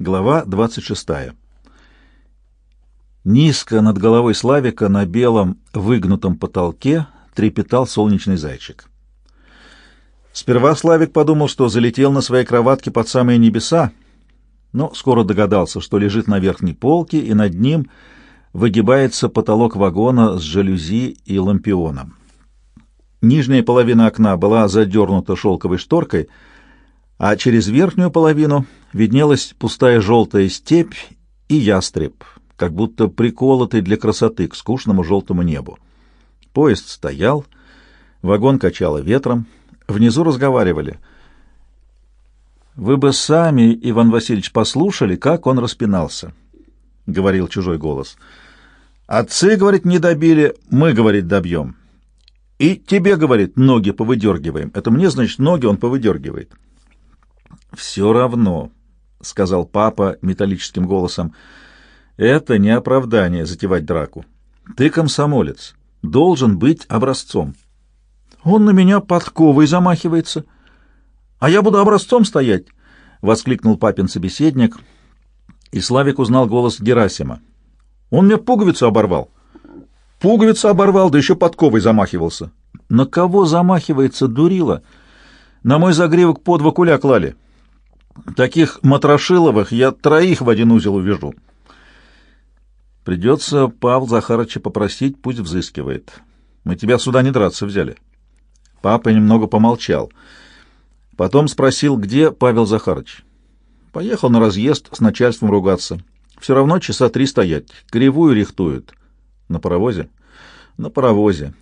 Глава 26. Низко над головой Славика на белом выгнутом потолке трепетал солнечный зайчик. Сперва Славик подумал, что залетел на своей кроватке под самые небеса, но скоро догадался, что лежит на верхней полке, и над ним выгибается потолок вагона с жалюзи и лампионом. Нижняя половина окна была задернута шелковой шторкой, а через верхнюю половину виднелась пустая желтая степь и ястреб, как будто приколотый для красоты к скучному желтому небу. Поезд стоял, вагон качало ветром, внизу разговаривали. «Вы бы сами, Иван Васильевич, послушали, как он распинался», — говорил чужой голос. «Отцы, — говорит, — не добили, мы, — говорит, — добьем. И тебе, — говорит, — ноги повыдергиваем. Это мне, значит, ноги он повыдергивает». «Все равно», — сказал папа металлическим голосом, — «это не оправдание затевать драку. Ты комсомолец, должен быть образцом». «Он на меня подковой замахивается, а я буду образцом стоять», — воскликнул папин собеседник, и Славик узнал голос Герасима. «Он мне пуговицу оборвал». «Пуговицу оборвал, да еще подковой замахивался». «На кого замахивается, дурила? На мой загривок по два куля клали». Таких Матрошиловых я троих в один узел увяжу. Придется Павла Захарыча попросить, пусть взыскивает. Мы тебя сюда не драться взяли. Папа немного помолчал. Потом спросил, где Павел Захарыч. Поехал на разъезд с начальством ругаться. Все равно часа три стоять. Кривую рихтуют. На паровозе? На паровозе.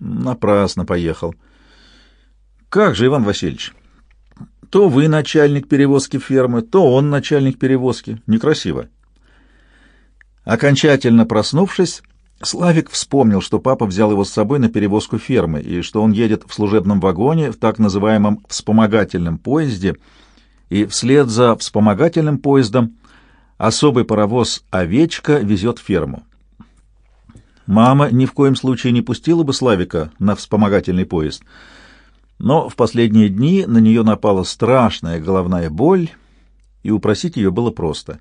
Напрасно поехал. Как же, Иван Васильевич? То вы начальник перевозки фермы, то он начальник перевозки. Некрасиво. Окончательно проснувшись, Славик вспомнил, что папа взял его с собой на перевозку фермы и что он едет в служебном вагоне в так называемом вспомогательном поезде, и вслед за вспомогательным поездом особый паровоз «Овечка» везет ферму. Мама ни в коем случае не пустила бы Славика на вспомогательный поезд — но в последние дни на нее напала страшная головная боль, и упросить ее было просто.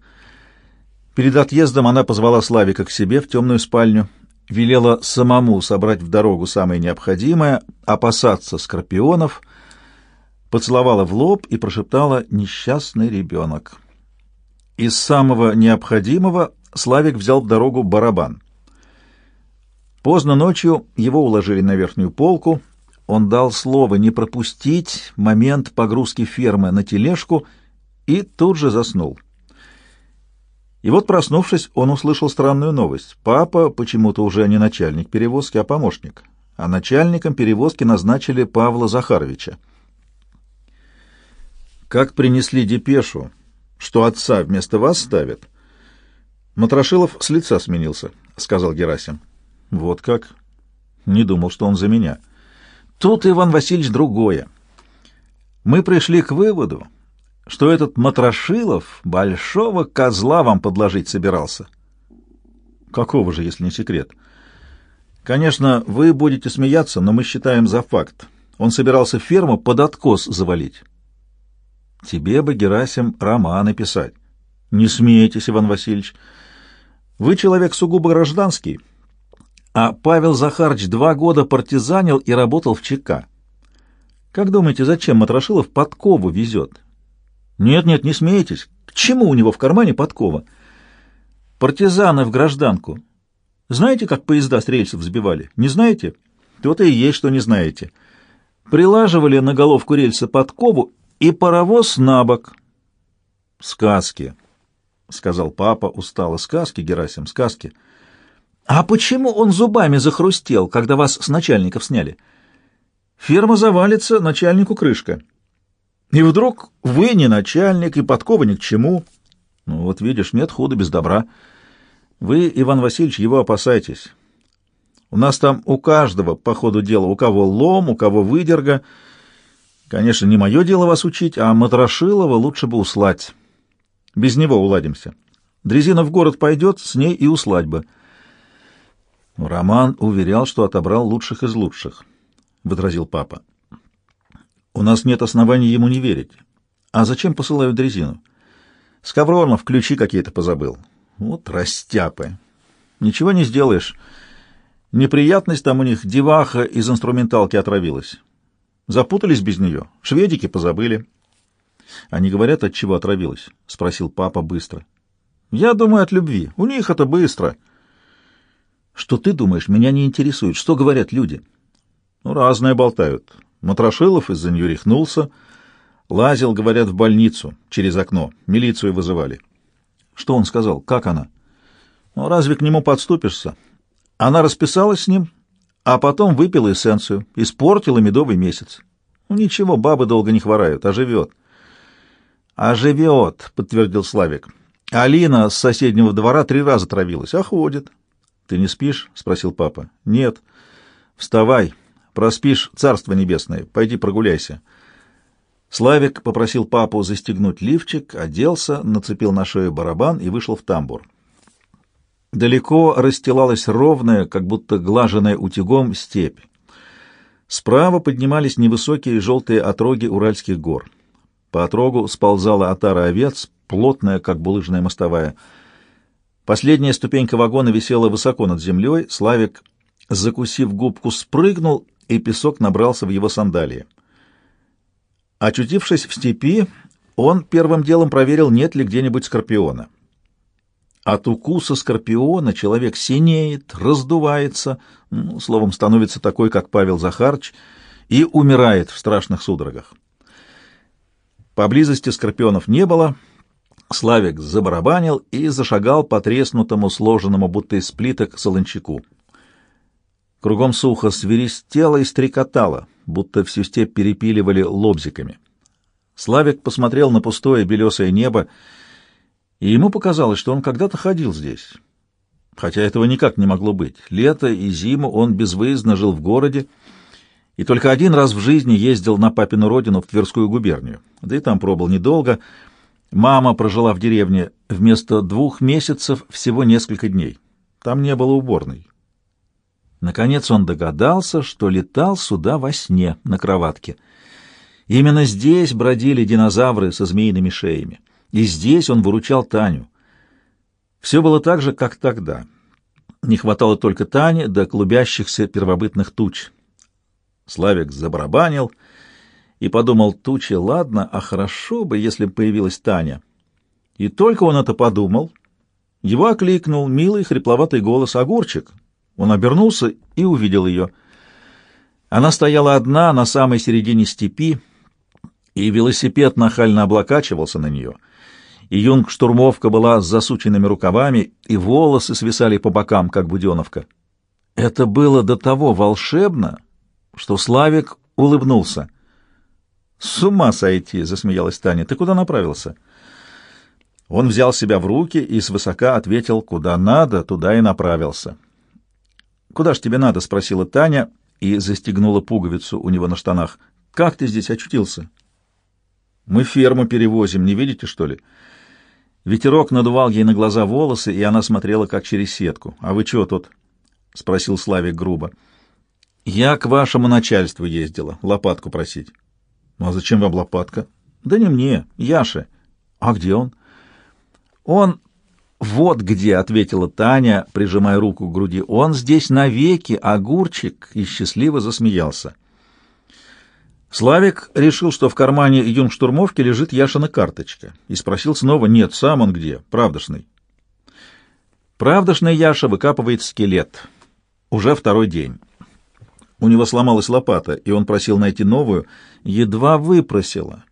Перед отъездом она позвала Славика к себе в темную спальню, велела самому собрать в дорогу самое необходимое, опасаться скорпионов, поцеловала в лоб и прошептала «несчастный ребенок». Из самого необходимого Славик взял в дорогу барабан. Поздно ночью его уложили на верхнюю полку — он дал слово не пропустить момент погрузки фермы на тележку и тут же заснул. И вот, проснувшись, он услышал странную новость. Папа почему-то уже не начальник перевозки, а помощник. А начальником перевозки назначили Павла Захаровича. «Как принесли депешу, что отца вместо вас ставят?» «Матрошилов с лица сменился», — сказал Герасим. «Вот как? Не думал, что он за меня». Тут, Иван Васильевич, другое. Мы пришли к выводу, что этот Матрошилов большого козла вам подложить собирался. Какого же, если не секрет? Конечно, вы будете смеяться, но мы считаем за факт. Он собирался ферму под откос завалить. Тебе бы, Герасим, романы писать. Не смейтесь, Иван Васильевич. Вы человек сугубо гражданский, а Павел Захарович два года партизанил и работал в ЧК. Как думаете, зачем Матрошилов подкову везет? Нет-нет, не смейтесь. К чему у него в кармане подкова? Партизаны в гражданку. Знаете, как поезда с рельсов взбивали? Не знаете? То-то и есть, что не знаете. Прилаживали на головку рельса подкову и паровоз на бок. Сказки, — сказал папа устало. Сказки, Герасим, сказки. — а почему он зубами захрустел, когда вас с начальников сняли? Ферма завалится, начальнику крышка. И вдруг вы не начальник, и подкова ни к чему. Ну вот видишь, нет худа без добра. Вы, Иван Васильевич, его опасайтесь. У нас там у каждого, по ходу дела, у кого лом, у кого выдерга. Конечно, не мое дело вас учить, а Матрошилова лучше бы услать. Без него уладимся. Дрезина в город пойдет, с ней и услать бы. Роман уверял, что отобрал лучших из лучших, — возразил папа. У нас нет оснований ему не верить. А зачем посылают дрезину? Скавронов ключи какие-то позабыл. Вот растяпы. Ничего не сделаешь. Неприятность там у них деваха из инструменталки отравилась. Запутались без нее. Шведики позабыли. Они говорят, от чего отравилась? — спросил папа быстро. — Я думаю, от любви. У них это быстро. — Что ты думаешь, меня не интересует. Что говорят люди? — Ну, разное болтают. Матрошилов из-за нее рехнулся. Лазил, говорят, в больницу через окно. Милицию вызывали. — Что он сказал? Как она? — Ну, разве к нему подступишься? Она расписалась с ним, а потом выпила эссенцию, испортила медовый месяц. Ну, ничего, бабы долго не хворают, а живет. — А подтвердил Славик. — Алина с соседнего двора три раза травилась, а ходит. — Ты не спишь? — спросил папа. — Нет. — Вставай, проспишь царство небесное, пойди прогуляйся. Славик попросил папу застегнуть лифчик, оделся, нацепил на шею барабан и вышел в тамбур. Далеко расстилалась ровная, как будто глаженная утюгом, степь. Справа поднимались невысокие желтые отроги Уральских гор. По отрогу сползала отара овец, плотная, как булыжная мостовая. Последняя ступенька вагона висела высоко над землей. Славик, закусив губку, спрыгнул, и песок набрался в его сандалии. Очутившись в степи, он первым делом проверил, нет ли где-нибудь скорпиона. От укуса скорпиона человек синеет, раздувается, ну, словом, становится такой, как Павел Захарч, и умирает в страшных судорогах. Поблизости скорпионов не было. Славик забарабанил и зашагал по треснутому, сложенному будто из плиток солончаку. Кругом сухо свиристело и стрекотало, будто всю степь перепиливали лобзиками. Славик посмотрел на пустое белесое небо и ему показалось, что он когда-то ходил здесь. Хотя этого никак не могло быть. Лето и зиму он безвыездно жил в городе, и только один раз в жизни ездил на папину родину в Тверскую губернию. Да и там пробыл недолго. Мама прожила в деревне вместо двух месяцев всего несколько дней. Там не было уборной. Наконец он догадался, что летал сюда во сне, на кроватке. Именно здесь бродили динозавры со змеиными шеями и здесь он выручал Таню. Все было так же, как тогда. Не хватало только Тани до клубящихся первобытных туч. Славик забарабанил и подумал, тучи, ладно, а хорошо бы, если бы появилась Таня. И только он это подумал, его окликнул милый хрипловатый голос «Огурчик». Он обернулся и увидел ее. Она стояла одна на самой середине степи, и велосипед нахально облокачивался на нее — и юнг-штурмовка была с засученными рукавами, и волосы свисали по бокам, как буденовка. Это было до того волшебно, что Славик улыбнулся. «С ума сойти!» — засмеялась Таня. «Ты куда направился?» Он взял себя в руки и свысока ответил, куда надо, туда и направился. «Куда ж тебе надо?» — спросила Таня и застегнула пуговицу у него на штанах. «Как ты здесь очутился?» «Мы ферму перевозим, не видите, что ли?» Ветерок надувал ей на глаза волосы, и она смотрела как через сетку. «А вы чего тут?» — спросил Славик грубо. «Я к вашему начальству ездила, лопатку просить». «Ну, «А зачем вам лопатка?» «Да не мне, Яше». «А где он?» «Он вот где», — ответила Таня, прижимая руку к груди. «Он здесь навеки, огурчик», и счастливо засмеялся. Славик решил, что в кармане юнгштурмовки лежит Яшина карточка, и спросил снова, нет, сам он где, правдошный. Правдошный Яша выкапывает скелет. Уже второй день. У него сломалась лопата, и он просил найти новую. Едва выпросила.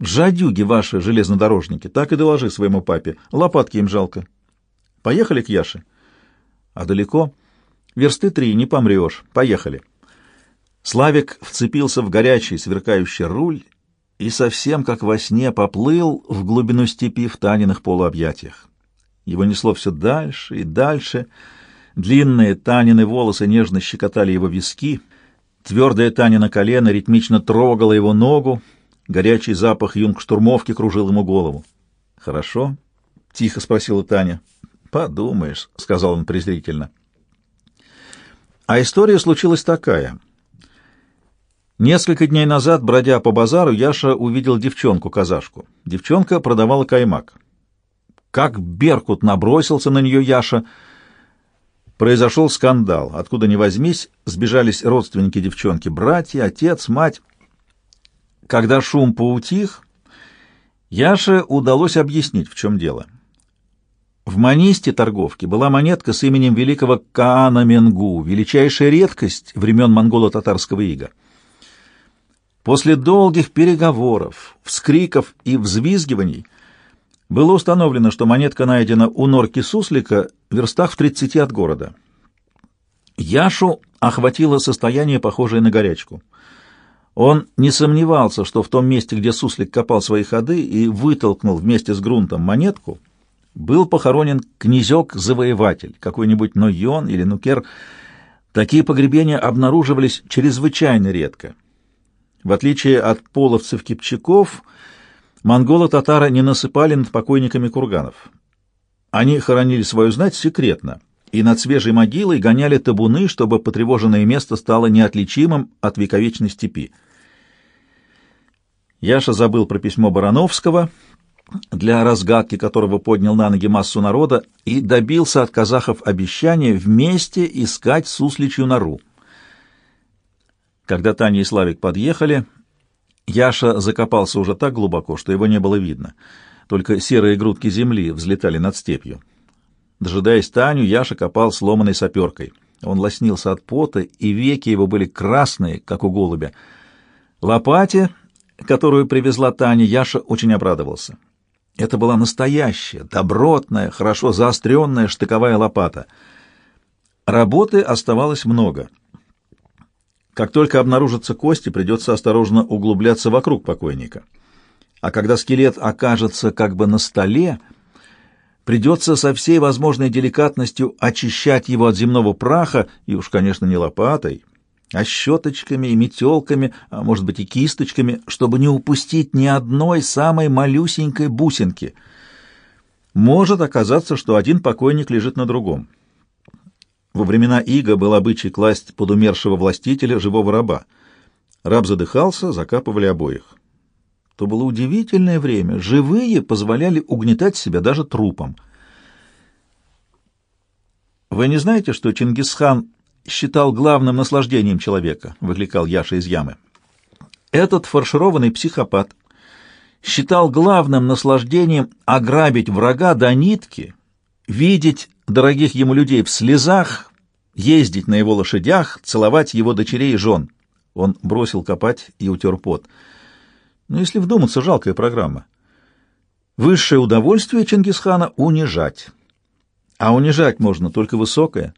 Жадюги ваши, железнодорожники, так и доложи своему папе. Лопатки им жалко. Поехали к Яше. А далеко? Версты три, не помрешь. Поехали. Славик вцепился в горячий сверкающий руль и совсем как во сне поплыл в глубину степи в Таниных полуобъятиях. Его несло все дальше и дальше. Длинные Танины волосы нежно щекотали его виски. Твердая Танина колено ритмично трогала его ногу. Горячий запах юнгштурмовки кружил ему голову. «Хорошо?» — тихо спросила Таня. «Подумаешь», — сказал он презрительно. А история случилась такая — Несколько дней назад, бродя по базару, Яша увидел девчонку-казашку. Девчонка продавала каймак. Как Беркут набросился на нее Яша. Произошел скандал. Откуда ни возьмись, сбежались родственники девчонки, братья, отец, мать. Когда шум поутих, Яше удалось объяснить, в чем дело. В манисте торговки была монетка с именем великого Каана Менгу, величайшая редкость времен монголо-татарского ига. После долгих переговоров, вскриков и взвизгиваний было установлено, что монетка найдена у норки суслика в верстах в 30 от города. Яшу охватило состояние, похожее на горячку. Он не сомневался, что в том месте, где суслик копал свои ходы и вытолкнул вместе с грунтом монетку, был похоронен князек-завоеватель, какой-нибудь Нойон или Нукер. Такие погребения обнаруживались чрезвычайно редко. В отличие от половцев-кипчаков, монголо-татары не насыпали над покойниками курганов. Они хоронили свою знать секретно и над свежей могилой гоняли табуны, чтобы потревоженное место стало неотличимым от вековечной степи. Яша забыл про письмо Барановского, для разгадки которого поднял на ноги массу народа, и добился от казахов обещания вместе искать сусличью нору. Когда Таня и Славик подъехали, Яша закопался уже так глубоко, что его не было видно. Только серые грудки земли взлетали над степью. Дожидаясь Таню, Яша копал сломанной саперкой. Он лоснился от пота, и веки его были красные, как у голубя. Лопате, которую привезла Таня, Яша очень обрадовался. Это была настоящая, добротная, хорошо заостренная штыковая лопата. Работы оставалось много — как только обнаружатся кости, придется осторожно углубляться вокруг покойника. А когда скелет окажется как бы на столе, придется со всей возможной деликатностью очищать его от земного праха, и уж, конечно, не лопатой, а щеточками и метелками, а может быть и кисточками, чтобы не упустить ни одной самой малюсенькой бусинки. Может оказаться, что один покойник лежит на другом. Во времена Ига был обычай класть под умершего властителя живого раба. Раб задыхался, закапывали обоих. То было удивительное время. Живые позволяли угнетать себя даже трупом. «Вы не знаете, что Чингисхан считал главным наслаждением человека?» — выкликал Яша из ямы. «Этот фаршированный психопат считал главным наслаждением ограбить врага до нитки, видеть дорогих ему людей в слезах, ездить на его лошадях, целовать его дочерей и жен. Он бросил копать и утер пот. Но если вдуматься, жалкая программа. Высшее удовольствие Чингисхана — унижать. А унижать можно только высокое.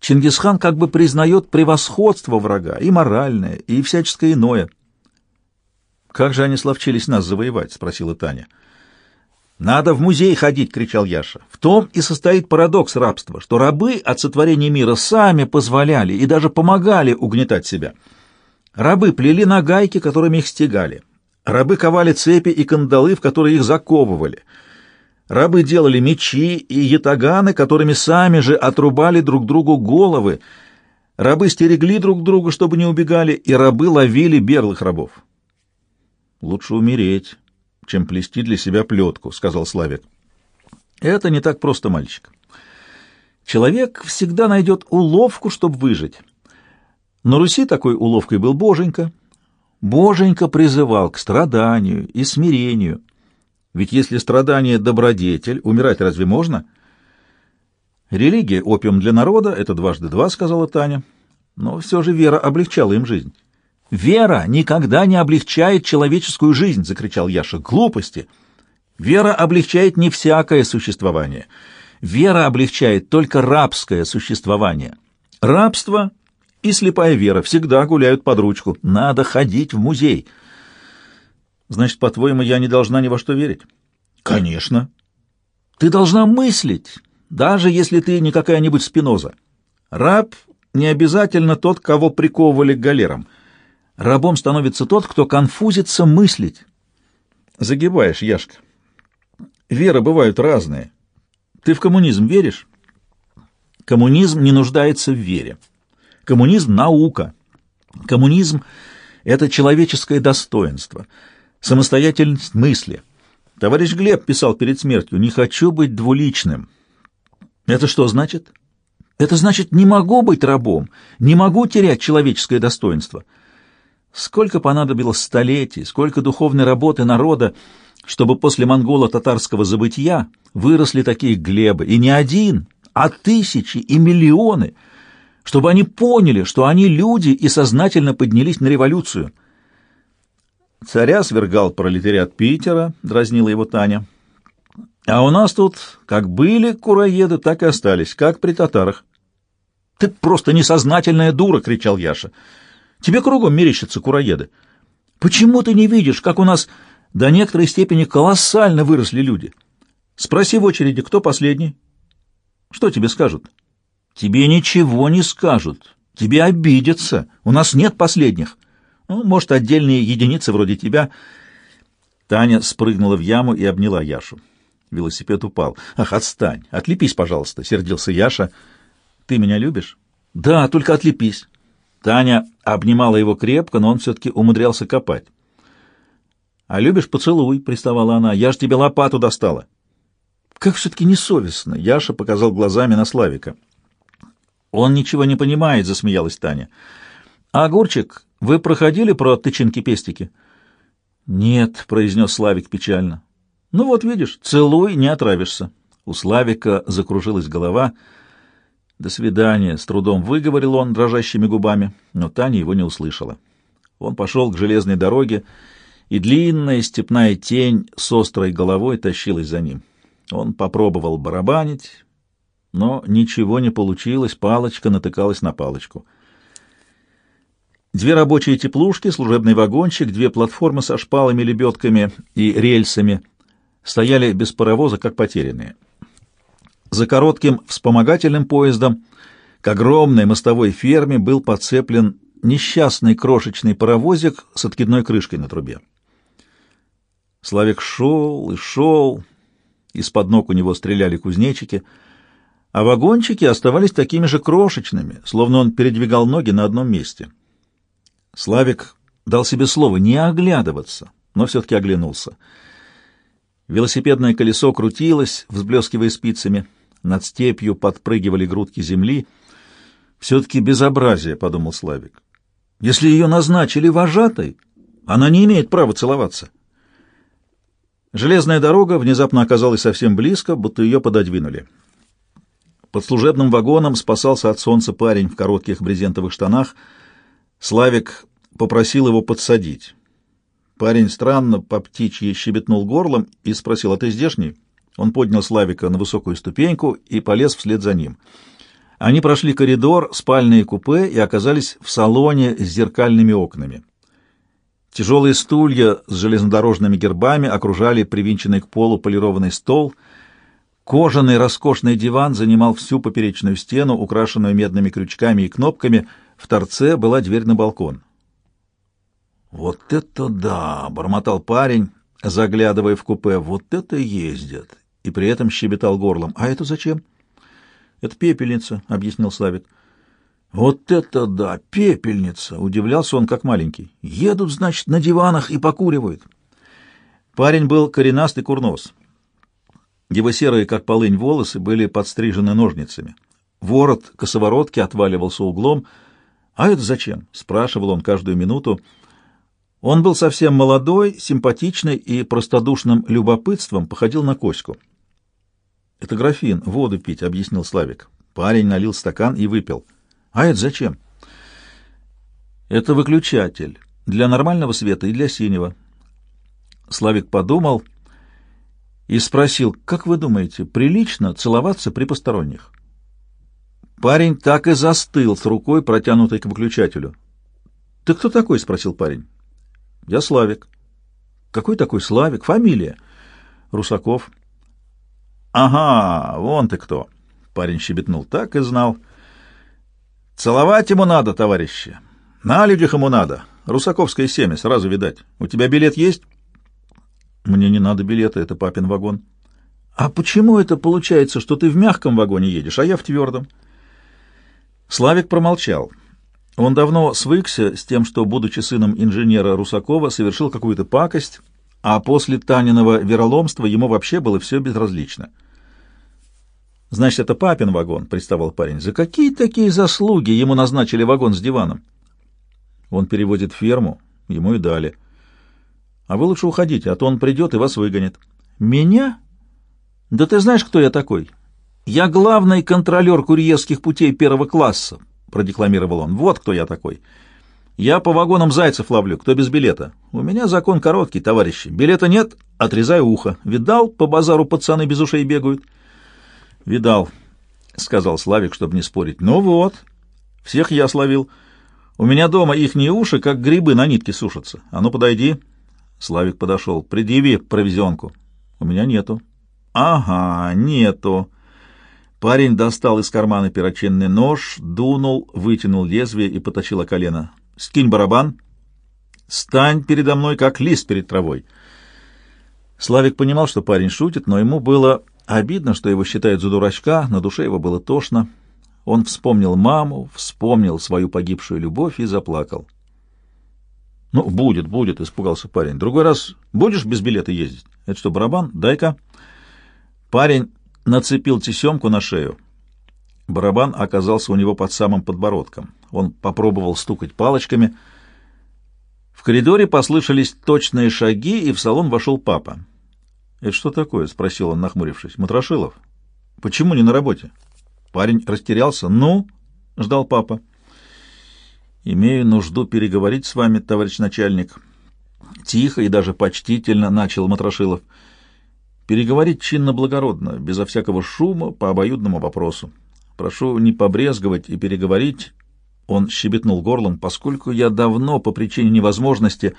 Чингисхан как бы признает превосходство врага, и моральное, и всяческое иное. «Как же они словчились нас завоевать?» — спросила Таня. — «Надо в музей ходить!» — кричал Яша. «В том и состоит парадокс рабства, что рабы от сотворения мира сами позволяли и даже помогали угнетать себя. Рабы плели нагайки, которыми их стегали. Рабы ковали цепи и кандалы, в которые их заковывали. Рабы делали мечи и ятаганы, которыми сами же отрубали друг другу головы. Рабы стерегли друг друга, чтобы не убегали, и рабы ловили берлых рабов. «Лучше умереть», чем плести для себя плетку», — сказал Славик. «Это не так просто, мальчик. Человек всегда найдет уловку, чтобы выжить. На Руси такой уловкой был Боженька. Боженька призывал к страданию и смирению. Ведь если страдание — добродетель, умирать разве можно?» «Религия — опиум для народа, это дважды два», — сказала Таня. «Но все же вера облегчала им жизнь». «Вера никогда не облегчает человеческую жизнь!» — закричал Яша. «Глупости! Вера облегчает не всякое существование. Вера облегчает только рабское существование. Рабство и слепая вера всегда гуляют под ручку. Надо ходить в музей». «Значит, по-твоему, я не должна ни во что верить?» «Конечно. Ты должна мыслить, даже если ты не какая-нибудь спиноза. Раб не обязательно тот, кого приковывали к галерам». Рабом становится тот, кто конфузится мыслить. Загибаешь, Яшка. Веры бывают разные. Ты в коммунизм веришь? Коммунизм не нуждается в вере. Коммунизм — наука. Коммунизм — это человеческое достоинство, самостоятельность мысли. Товарищ Глеб писал перед смертью, «Не хочу быть двуличным». Это что значит? Это значит, не могу быть рабом, не могу терять человеческое достоинство. Сколько понадобилось столетий, сколько духовной работы народа, чтобы после монголо-татарского забытия выросли такие Глебы, и не один, а тысячи и миллионы, чтобы они поняли, что они люди и сознательно поднялись на революцию. Царя свергал пролетариат Питера, дразнила его Таня. А у нас тут как были кураеды, так и остались, как при татарах. «Ты просто несознательная дура!» — кричал Яша. «Тебе кругом мерещатся кураеды. Почему ты не видишь, как у нас до некоторой степени колоссально выросли люди? Спроси в очереди, кто последний. Что тебе скажут? Тебе ничего не скажут. Тебе обидятся. У нас нет последних. Ну, может, отдельные единицы вроде тебя. Таня спрыгнула в яму и обняла Яшу. Велосипед упал. «Ах, отстань! Отлепись, пожалуйста!» — сердился Яша. «Ты меня любишь?» «Да, только отлепись». Таня обнимала его крепко, но он все-таки умудрялся копать. «А любишь поцелуй?» — приставала она. «Я ж тебе лопату достала». «Как все-таки несовестно!» — Яша показал глазами на Славика. «Он ничего не понимает», — засмеялась Таня. «А, огурчик, вы проходили про тычинки-пестики? Нет, произнес Славик печально. Ну вот видишь, целуй, не отравишься. У Славика закружилась голова. До свидания, с трудом выговорил он дрожащими губами, но Таня его не услышала. Он пошел к железной дороге, и длинная степная тень с острой головой тащилась за ним. Он попробовал барабанить, но ничего не получилось, палочка натыкалась на палочку — Две рабочие теплушки, служебный вагончик, две платформы со шпалами, лебедками и рельсами стояли без паровоза, как потерянные. За коротким вспомогательным поездом к огромной мостовой ферме был подцеплен несчастный крошечный паровозик с откидной крышкой на трубе. Славик шел и шел, из-под ног у него стреляли кузнечики, а вагончики оставались такими же крошечными, словно он передвигал ноги на одном месте — Славик дал себе слово не оглядываться, но все-таки оглянулся. Велосипедное колесо крутилось, взблескивая спицами. Над степью подпрыгивали грудки земли. «Все-таки безобразие», — подумал Славик. «Если ее назначили вожатой, она не имеет права целоваться». Железная дорога внезапно оказалась совсем близко, будто ее пододвинули. Под служебным вагоном спасался от солнца парень в коротких брезентовых штанах — Славик попросил его подсадить. Парень странно по птичьи щебетнул горлом и спросил, а ты здешний? Он поднял Славика на высокую ступеньку и полез вслед за ним. Они прошли коридор, спальные купе и оказались в салоне с зеркальными окнами. Тяжелые стулья с железнодорожными гербами окружали привинченный к полу полированный стол. Кожаный роскошный диван занимал всю поперечную стену, украшенную медными крючками и кнопками — в торце была дверь на балкон. «Вот это да!» — бормотал парень, заглядывая в купе. «Вот это ездят!» И при этом щебетал горлом. «А это зачем?» «Это пепельница», — объяснил Славик. «Вот это да! Пепельница!» — удивлялся он как маленький. «Едут, значит, на диванах и покуривают». Парень был коренастый курнос. Его серые, как полынь, волосы были подстрижены ножницами. Ворот косоворотки отваливался углом — «А это зачем?» — спрашивал он каждую минуту. Он был совсем молодой, симпатичный и простодушным любопытством походил на Коську. «Это графин, воду пить», — объяснил Славик. Парень налил стакан и выпил. «А это зачем?» «Это выключатель для нормального света и для синего». Славик подумал и спросил, «Как вы думаете, прилично целоваться при посторонних?» Парень так и застыл с рукой, протянутой к выключателю. «Ты кто такой?» — спросил парень. «Я Славик». «Какой такой Славик? Фамилия?» «Русаков». «Ага, вон ты кто!» — парень щебетнул. «Так и знал». «Целовать ему надо, товарищи. На людях ему надо. Русаковское семя, сразу видать. У тебя билет есть?» «Мне не надо билета, это папин вагон». «А почему это получается, что ты в мягком вагоне едешь, а я в твердом?» Славик промолчал. Он давно свыкся с тем, что, будучи сыном инженера Русакова, совершил какую-то пакость, а после Таниного вероломства ему вообще было все безразлично. «Значит, это папин вагон», — приставал парень. «За какие такие заслуги ему назначили вагон с диваном?» Он переводит ферму, ему и дали. «А вы лучше уходите, а то он придет и вас выгонит». «Меня? Да ты знаешь, кто я такой? Я главный контролер курьерских путей первого класса», — продекламировал он. «Вот кто я такой». Я по вагонам зайцев ловлю, кто без билета. У меня закон короткий, товарищи. Билета нет, отрезай ухо. Видал, по базару пацаны без ушей бегают? Видал, сказал Славик, чтобы не спорить. Ну вот, всех я словил. У меня дома ихние уши, как грибы на нитке сушатся. А ну, подойди. Славик подошел. Предъяви провизионку. У меня нету. Ага, нету. Парень достал из кармана перочинный нож, дунул, вытянул лезвие и поточил колено скинь барабан, стань передо мной, как лист перед травой. Славик понимал, что парень шутит, но ему было обидно, что его считают за дурачка, на душе его было тошно. Он вспомнил маму, вспомнил свою погибшую любовь и заплакал. «Ну, будет, будет», — испугался парень. «Другой раз будешь без билета ездить? Это что, барабан? Дай-ка». Парень нацепил тесемку на шею. Барабан оказался у него под самым подбородком. Он попробовал стукать палочками. В коридоре послышались точные шаги, и в салон вошел папа. «Это что такое?» — спросил он, нахмурившись. «Матрошилов, почему не на работе?» Парень растерялся. «Ну?» — ждал папа. «Имею нужду переговорить с вами, товарищ начальник». Тихо и даже почтительно начал Матрошилов. «Переговорить чинно-благородно, безо всякого шума, по обоюдному вопросу. Прошу не побрезговать и переговорить он щебетнул горлом, поскольку я давно, по причине невозможности,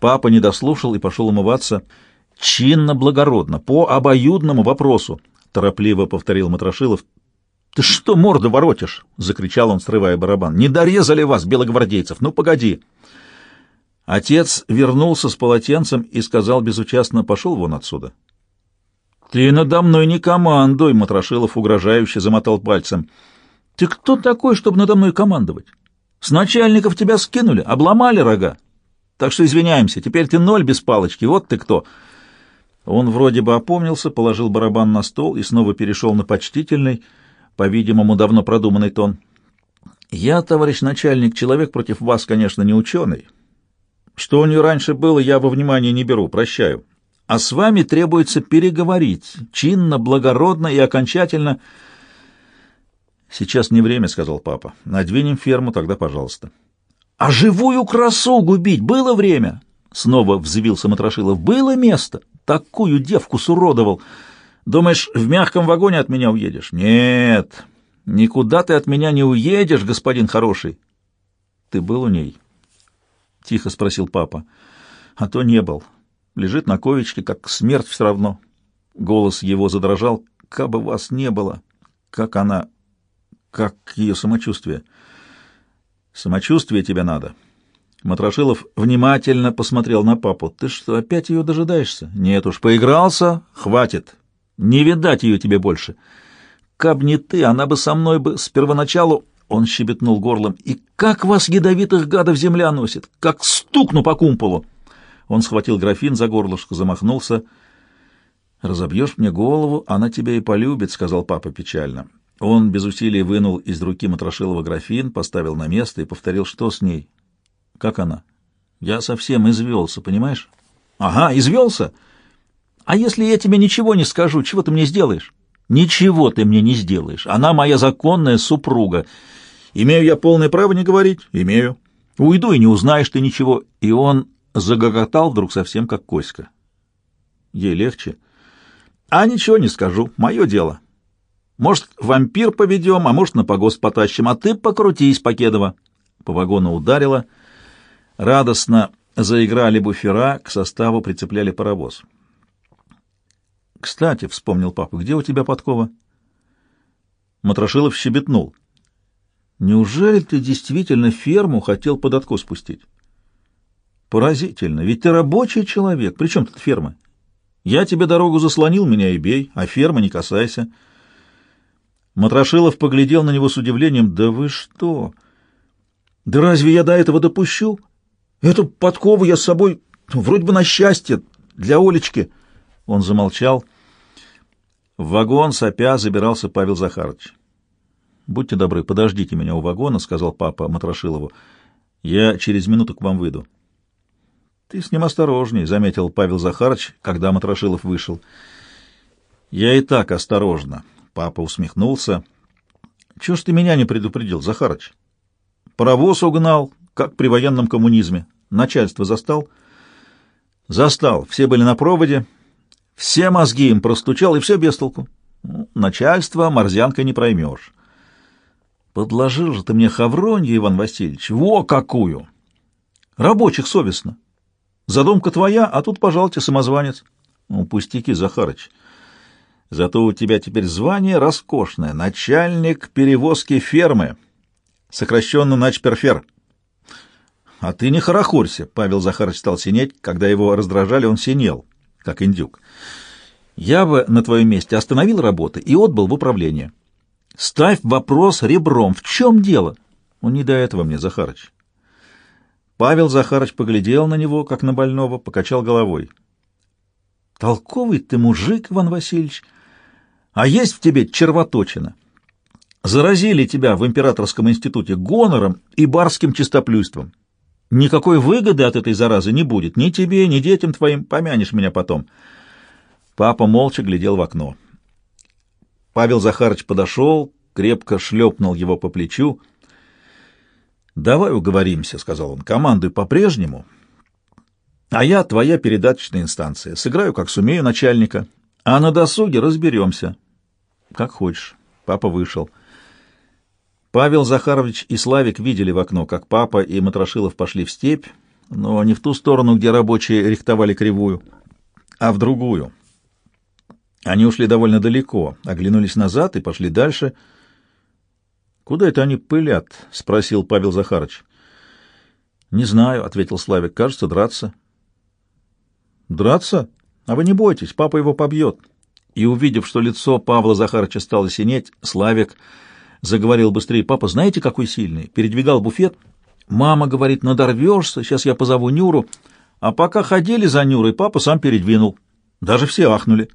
папа не дослушал и пошел умываться. Чинно, благородно, по обоюдному вопросу, торопливо повторил Матрошилов. Ты что морду воротишь? закричал он, срывая барабан. Не дорезали вас, белогвардейцев. Ну погоди. Отец вернулся с полотенцем и сказал безучастно: "Пошел вон отсюда". Ты надо мной не командуй, Матрошилов угрожающе замотал пальцем. Ты кто такой, чтобы надо мной командовать? С начальников тебя скинули, обломали рога. Так что извиняемся, теперь ты ноль без палочки, вот ты кто. Он вроде бы опомнился, положил барабан на стол и снова перешел на почтительный, по-видимому, давно продуманный тон. Я, товарищ начальник, человек против вас, конечно, не ученый. Что у нее раньше было, я во внимание не беру, прощаю. А с вами требуется переговорить, чинно, благородно и окончательно — «Сейчас не время», — сказал папа. «Надвинем ферму, тогда пожалуйста». «А живую красу губить было время?» Снова взвился Матрошилов. «Было место. Такую девку суродовал. Думаешь, в мягком вагоне от меня уедешь?» «Нет, никуда ты от меня не уедешь, господин хороший». «Ты был у ней?» — тихо спросил папа. «А то не был. Лежит на ковичке, как смерть все равно». Голос его задрожал. «Кабы вас не было, как она...» Как ее самочувствие? Самочувствие тебе надо. Матрошилов внимательно посмотрел на папу. Ты что, опять ее дожидаешься? Нет уж, поигрался, хватит. Не видать ее тебе больше. Каб не ты, она бы со мной бы с первоначалу... Он щебетнул горлом. «И как вас, ядовитых гадов, земля носит! Как стукну по кумполу!» Он схватил графин за горлышко, замахнулся. «Разобьешь мне голову, она тебя и полюбит», — сказал папа печально. Он без усилий вынул из руки Матрошилова графин, поставил на место и повторил, что с ней. Как она? Я совсем извелся, понимаешь? Ага, извелся. А если я тебе ничего не скажу, чего ты мне сделаешь? Ничего ты мне не сделаешь. Она моя законная супруга. Имею я полное право не говорить? Имею. Уйду и не узнаешь ты ничего. И он загоготал вдруг совсем как Коська. Ей легче. А ничего не скажу. Мое дело. Может, вампир поведем, а может, на погост потащим, а ты покрутись, Покедова. По вагону ударило. Радостно заиграли буфера, к составу прицепляли паровоз. «Кстати», — вспомнил папа, — «где у тебя подкова?» Матрошилов щебетнул. «Неужели ты действительно ферму хотел под откос спустить?» «Поразительно, ведь ты рабочий человек, при чем тут ферма? Я тебе дорогу заслонил, меня и бей, а ферма не касайся». Матрошилов поглядел на него с удивлением. «Да вы что? Да разве я до этого допущу? Эту подкову я с собой Ну, вроде бы на счастье, для Олечки. Он замолчал. В вагон сопя забирался Павел Захарович. «Будьте добры, подождите меня у вагона», — сказал папа Матрошилову. «Я через минуту к вам выйду». «Ты с ним осторожней», — заметил Павел Захарович, когда Матрошилов вышел. «Я и так осторожно», — папа усмехнулся. «Чего ж ты меня не предупредил, Захарыч? Паровоз угнал, как при военном коммунизме. Начальство застал?» «Застал. Все были на проводе. Все мозги им простучал, и все без толку. Ну, начальство морзянкой не проймешь». «Подложил же ты мне хавронью, Иван Васильевич. Во какую!» «Рабочих совестно. Задумка твоя, а тут, пожалуйте, самозванец». «Ну, пустяки, Захарыч». Зато у тебя теперь звание роскошное — начальник перевозки фермы, сокращенно начперфер. А ты не хорохорься, — Павел Захарович стал синеть, когда его раздражали, он синел, как индюк. Я бы на твоем месте остановил работы и отбыл в управление. Ставь вопрос ребром. В чем дело? Он не до этого мне, Захарыч. Павел Захарович поглядел на него, как на больного, покачал головой. Толковый ты мужик, Иван Васильевич, — а есть в тебе червоточина. Заразили тебя в императорском институте гонором и барским чистоплюйством. Никакой выгоды от этой заразы не будет ни тебе, ни детям твоим, помянешь меня потом. Папа молча глядел в окно. Павел Захарович подошел, крепко шлепнул его по плечу. «Давай уговоримся», — сказал он, — «командуй по-прежнему, а я твоя передаточная инстанция. Сыграю, как сумею, начальника, а на досуге разберемся. Как хочешь. Папа вышел. Павел Захарович и Славик видели в окно, как папа и Матрошилов пошли в степь, но не в ту сторону, где рабочие рихтовали кривую, а в другую. Они ушли довольно далеко, оглянулись назад и пошли дальше. «Куда это они пылят?» — спросил Павел Захарович. «Не знаю», — ответил Славик. «Кажется, драться». «Драться?» А вы не бойтесь, папа его побьет. И, увидев, что лицо Павла Захарыча стало синеть, Славик заговорил быстрее. Папа, знаете, какой сильный? Передвигал буфет. Мама говорит, надорвешься, сейчас я позову Нюру. А пока ходили за Нюрой, папа сам передвинул. Даже все ахнули.